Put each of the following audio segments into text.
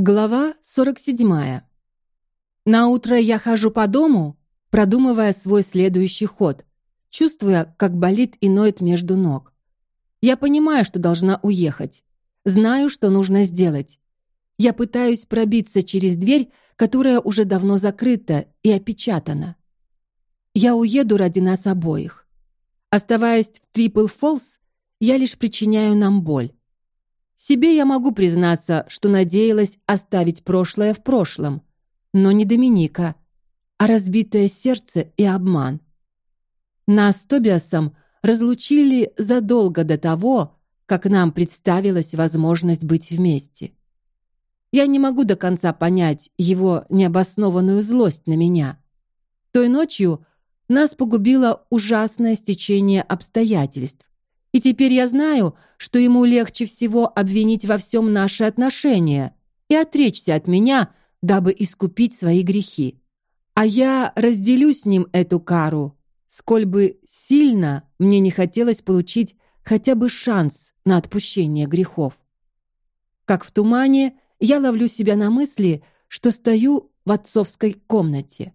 Глава 47. На утро я хожу по дому, продумывая свой следующий ход, чувствуя, как болит и ноет между ног. Я понимаю, что должна уехать. Знаю, что нужно сделать. Я пытаюсь пробиться через дверь, которая уже давно закрыта и опечатана. Я уеду ради нас обоих. Оставаясь в Трипл Фолс, я лишь причиняю нам боль. Себе я могу признаться, что надеялась оставить прошлое в прошлом, но не Доминика, а разбитое сердце и обман. Нас Тобиасом разлучили задолго до того, как нам представилась возможность быть вместе. Я не могу до конца понять его необоснованную злость на меня. Той ночью нас погубило ужасное стечение обстоятельств, и теперь я знаю, что ему легче всего обвинить во всем наши отношения и отречься от меня, дабы искупить свои грехи. А я разделю с ним эту кару, сколь бы сильно мне не хотелось получить хотя бы шанс на отпущение грехов. Как в тумане, я ловлю себя на мысли, что стою в отцовской комнате.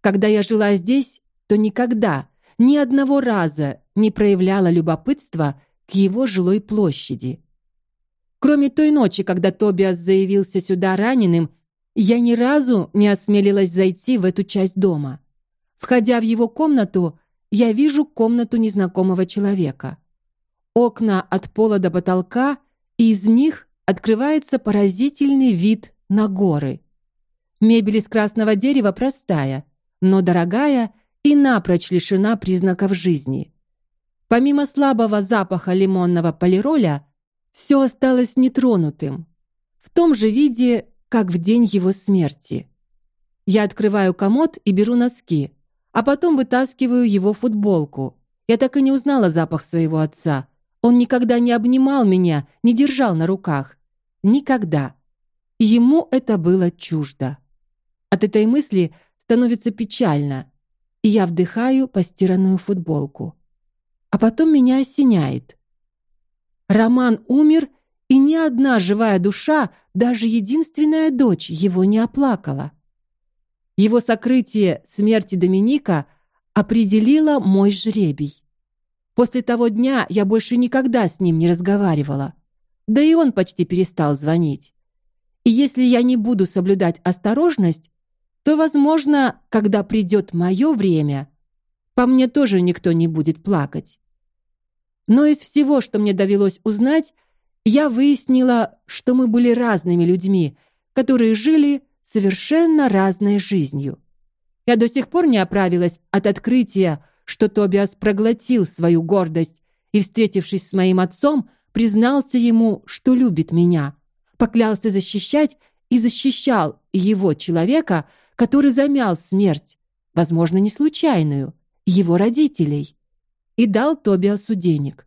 Когда я жила здесь, то никогда, ни одного раза не проявляла любопытства к его жилой площади. Кроме той ночи, когда Тобиас заявился сюда раненым, я ни разу не осмелилась зайти в эту часть дома. Входя в его комнату, я вижу комнату незнакомого человека. Окна от пола до потолка, и из них открывается поразительный вид на горы. Мебель из красного дерева простая, но дорогая и напрочь лишена признаков жизни. Помимо слабого запаха лимонного полироля, все осталось нетронутым, в том же виде, как в день его смерти. Я открываю комод и беру носки, а потом вытаскиваю его футболку. Я так и не узнала запах своего отца. Он никогда не обнимал меня, не держал на руках. Никогда. Ему это было чуждо. От этой мысли становится печально и я вдыхаю постиранную футболку. А потом меня осеняет. Роман умер, и ни одна живая душа, даже единственная дочь, его не оплакала. Его сокрытие смерти Доминика определило мой жребий. После того дня я больше никогда с ним не разговаривала. Да и он почти перестал звонить. И если я не буду соблюдать осторожность, то, возможно, когда придет мое время, по мне тоже никто не будет плакать. Но из всего, что мне довелось узнать, я выяснила, что мы были разными людьми, которые жили совершенно разной жизнью. Я до сих пор не оправилась от открытия, что Тобиас проглотил свою гордость и, встретившись с моим отцом, признался ему, что любит меня, поклялся защищать и защищал его человека, который замял смерть, возможно, не случайную, его родителей, и дал Тобиасу денег.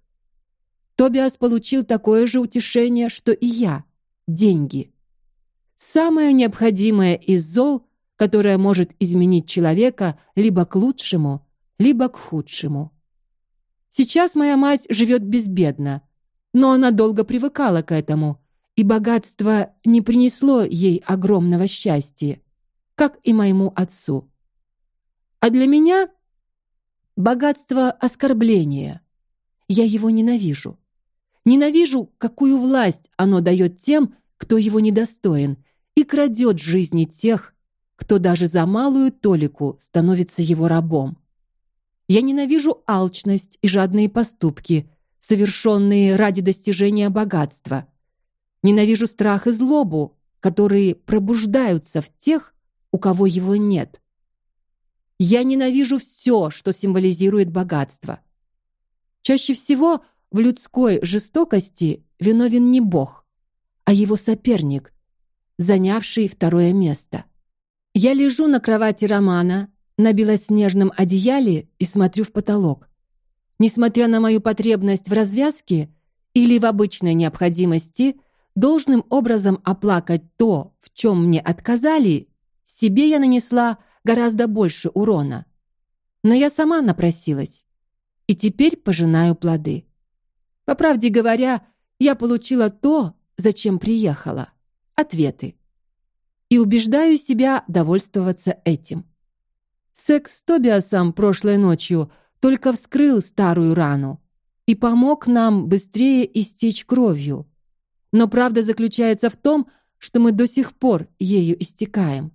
Тобиас получил такое же утешение, что и я деньги. Самое необходимое из зол, которое может изменить человека либо к лучшему, либо к худшему. Сейчас моя мать живет безбедно, но она долго привыкала к этому, и богатство не принесло ей огромного счастья как и моему отцу. А для меня богатство оскорбление. Я его ненавижу. Ненавижу, какую власть оно дает тем, кто его недостоин, и крадет жизни тех, кто даже за малую толику становится его рабом. Я ненавижу алчность и жадные поступки, совершенные ради достижения богатства. Ненавижу страх и злобу, которые пробуждаются в тех, у кого его нет. Я ненавижу все, что символизирует богатство. Чаще всего в людской жестокости виновен не Бог, а его соперник, занявший второе место. Я лежу на кровати Романа на белоснежном одеяле и смотрю в потолок. Несмотря на мою потребность в развязке или в обычной необходимости должным образом оплакать то, в чем мне отказали, себе я нанесла гораздо больше урона. Но я сама напросилась. И теперь пожинаю плоды. По правде говоря, я получила то, зачем приехала. ответы. И убеждаю себя довольствоваться этим. Секс с Тобиасом прошлой ночью только вскрыл старую рану и помог нам быстрее истечь кровью. Но правда заключается в том, что мы до сих пор ею истекаем.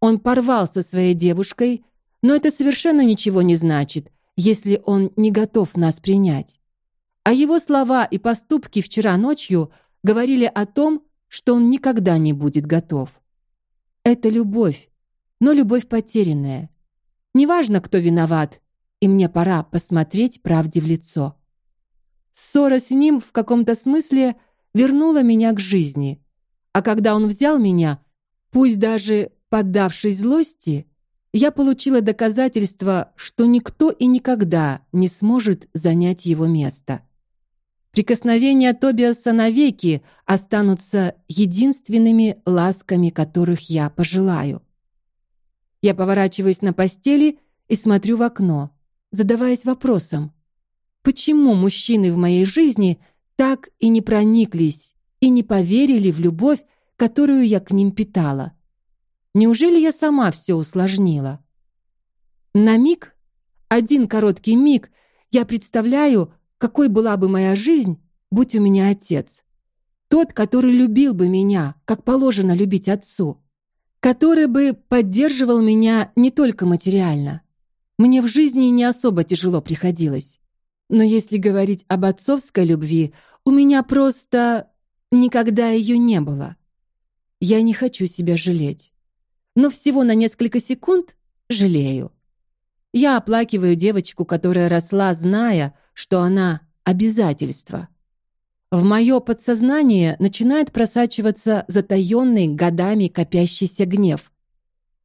Он порвал со своей девушкой, но это совершенно ничего не значит, если он не готов нас принять. А его слова и поступки вчера ночью говорили о том, что он никогда не будет готов. Это любовь, но любовь потерянная. Неважно, кто виноват, и мне пора посмотреть правде в лицо. Ссора с ним в каком-то смысле вернула меня к жизни. А когда он взял меня, пусть даже поддавшись злости, я получила доказательство, что никто и никогда не сможет занять его место. Прикосновения Тобиаса навеки останутся единственными ласками, которых я пожелаю. Я поворачиваюсь на постели и смотрю в окно, задаваясь вопросом: почему мужчины в моей жизни так и не прониклись и не поверили в любовь, которую я к ним питала? Неужели я сама все усложнила? На миг, один короткий миг, я представляю, какой была бы моя жизнь, будь у меня отец. Тот, который любил бы меня, как положено любить отцу, который бы поддерживал меня не только материально. Мне в жизни не особо тяжело приходилось. Но если говорить об отцовской любви, у меня просто никогда ее не было. Я не хочу себя жалеть но всего на несколько секунд жалею. Я оплакиваю девочку, которая росла, зная, что она обязательство. В мое подсознание начинает просачиваться затаенный годами копящийся гнев.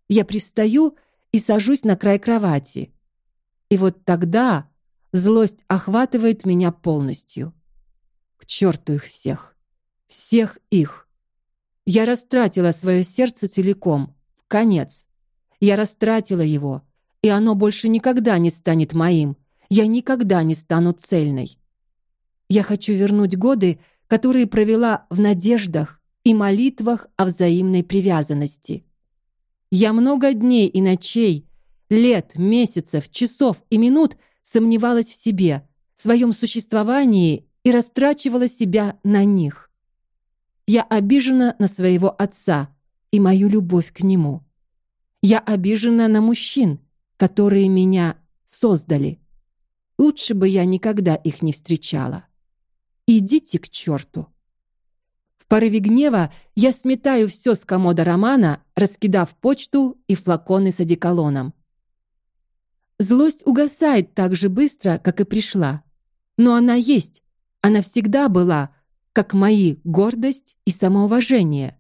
Я привстаю и сажусь на край кровати. И вот тогда злость охватывает меня полностью. К черту их всех. Всех их. Я растратила свое сердце целиком. Конец. Я растратила его, и оно больше никогда не станет моим. Я никогда не стану цельной. Я хочу вернуть годы, которые провела в надеждах и молитвах о взаимной привязанности. Я много дней и ночей, лет, месяцев, часов и минут сомневалась в себе, в своем существовании и растрачивала себя на них. Я обижена на своего отца, и мою любовь к нему. Я обижена на мужчин, которые меня создали. Лучше бы я никогда их не встречала. Идите к черту. В порыве гнева я сметаю все с комода Романа, раскидав почту и флаконы с одеколоном. Злость угасает так же быстро, как и пришла. Но она есть. Она всегда была, как мои гордость и самоуважение.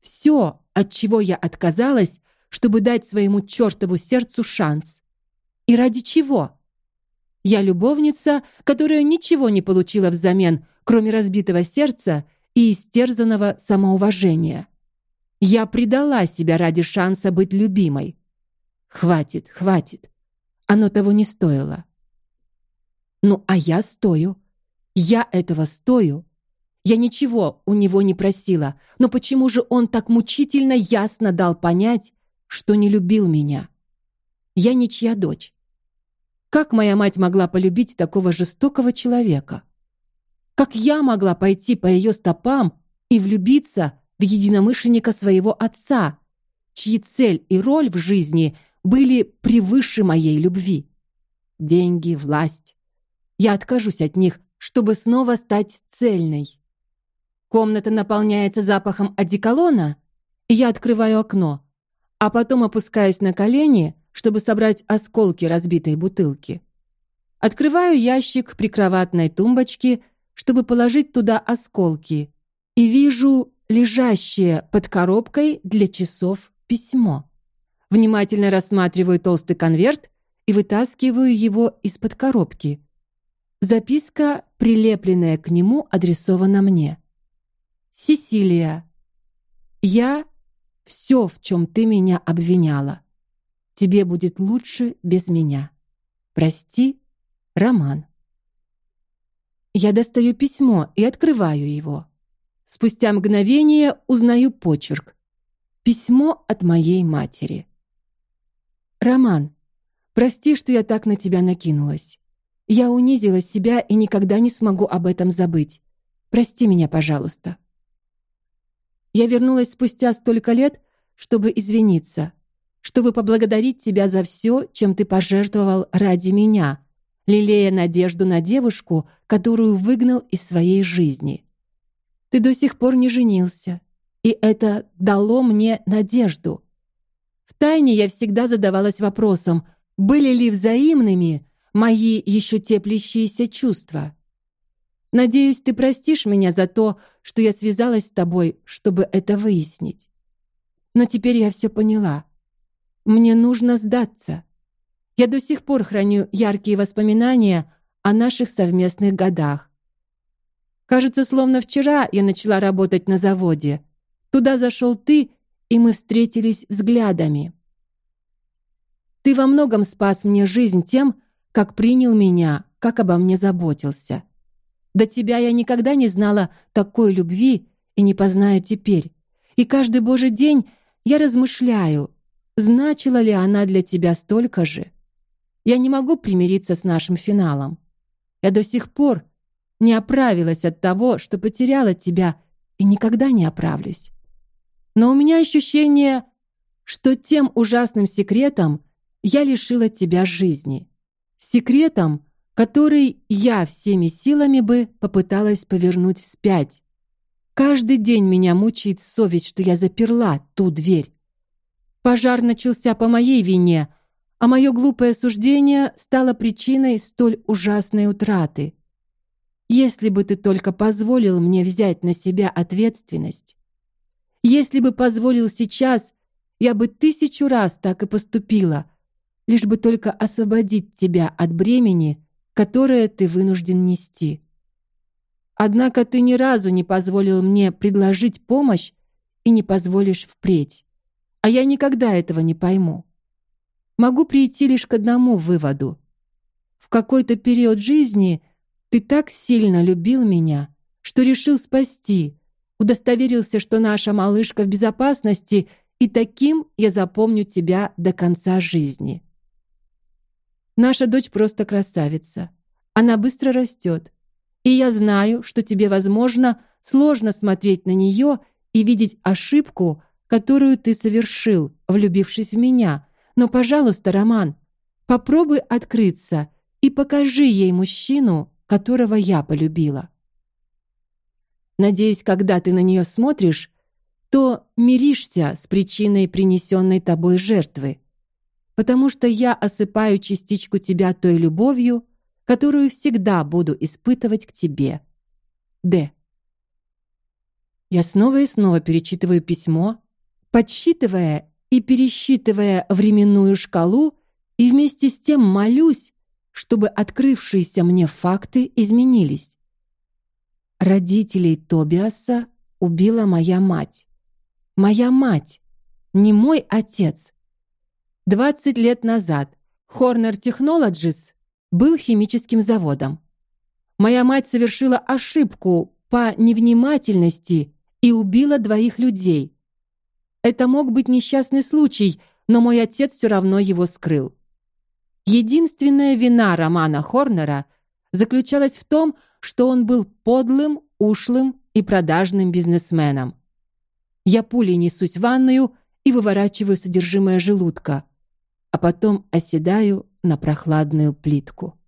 Все, от чего я отказалась, чтобы дать своему чертову сердцу шанс. И ради чего? Я любовница, которая ничего не получила взамен, кроме разбитого сердца и истерзанного самоуважения. Я предала себя ради шанса быть любимой. Хватит, хватит. Оно того не стоило. Ну, а я стою. Я этого стою. Я ничего у него не просила, но почему же он так мучительно ясно дал понять, что не любил меня? Я ничья дочь. Как моя мать могла полюбить такого жестокого человека? Как я могла пойти по ее стопам и влюбиться в единомышленника своего отца, чьи цель и роль в жизни были превыше моей любви? Деньги, власть. Я откажусь от них, чтобы снова стать цельной. Комната наполняется запахом одеколона, и я открываю окно, а потом опускаюсь на колени, чтобы собрать осколки разбитой бутылки. Открываю ящик прикроватной тумбочки, чтобы положить туда осколки, и вижу лежащее под коробкой для часов письмо. Внимательно рассматриваю толстый конверт и вытаскиваю его из-под коробки. Записка, прилепленная к нему, адресована мне. Сесилия, я все, в чем ты меня обвиняла. Тебе будет лучше без меня. Прости, Роман. Я достаю письмо и открываю его. спустя мгновение узнаю почерк. Письмо от моей матери. Роман, прости, что я так на тебя накинулась. Я унизила себя и никогда не смогу об этом забыть. Прости меня, пожалуйста. Я вернулась спустя столько лет, чтобы извиниться, чтобы поблагодарить тебя за все, чем ты пожертвовал ради меня, лелея надежду на девушку, которую выгнал из своей жизни. Ты до сих пор не женился, и это дало мне надежду. Втайне я всегда задавалась вопросом, были ли взаимными мои еще теплящиеся чувства. Надеюсь, ты простишь меня за то, что я связалась с тобой, чтобы это выяснить. Но теперь я все поняла. Мне нужно сдаться. Я до сих пор храню яркие воспоминания о наших совместных годах. Кажется, словно вчера я начала работать на заводе. Туда зашел ты, и мы встретились взглядами. Ты во многом спас мне жизнь тем, как принял меня, как обо мне заботился. До тебя я никогда не знала такой любви и не познаю теперь. И каждый божий день я размышляю, значила ли она для тебя столько же. Я не могу примириться с нашим финалом. Я до сих пор не оправилась от того, что потеряла тебя и никогда не оправлюсь. Но у меня ощущение, что тем ужасным секретом я лишила тебя жизни. Секретом, который я всеми силами бы попыталась повернуть вспять. Каждый день меня мучает совесть, что я заперла ту дверь. Пожар начался по моей вине, а мое глупое суждение стало причиной столь ужасной утраты. Если бы ты только позволил мне взять на себя ответственность, если бы позволил сейчас, я бы тысячу раз так и поступила, лишь бы только освободить тебя от бремени, которое ты вынужден нести. Однако ты ни разу не позволил мне предложить помощь и не позволишь впредь. А я никогда этого не пойму. Могу прийти лишь к одному выводу. В какой-то период жизни ты так сильно любил меня, что решил спасти, удостоверился, что наша малышка в безопасности, и таким я запомню тебя до конца жизни. Наша дочь просто красавица. Она быстро растет. И я знаю, что тебе, возможно, сложно смотреть на нее и видеть ошибку, которую ты совершил, влюбившись в меня. Но, пожалуйста, Роман, попробуй открыться и покажи ей мужчину, которого я полюбила. Надеюсь, когда ты на нее смотришь, то миришься с причиной принесенной тобой жертвы потому что я осыпаю частичку тебя той любовью, которую всегда буду испытывать к тебе. Д. Я снова и снова перечитываю письмо, подсчитывая и пересчитывая временную шкалу, и вместе с тем молюсь, чтобы открывшиеся мне факты изменились. Родителей Тобиаса убила моя мать. Моя мать, не мой отец. 20 лет назад Horner Technologies был химическим заводом. Моя мать совершила ошибку по невнимательности и убила двоих людей. Это мог быть несчастный случай, но мой отец все равно его скрыл. Единственная вина Романа Хорнера заключалась в том, что он был подлым, ушлым и продажным бизнесменом. Я пулей несусь в ванную и выворачиваю содержимое желудка а потом оседаю на прохладную плитку.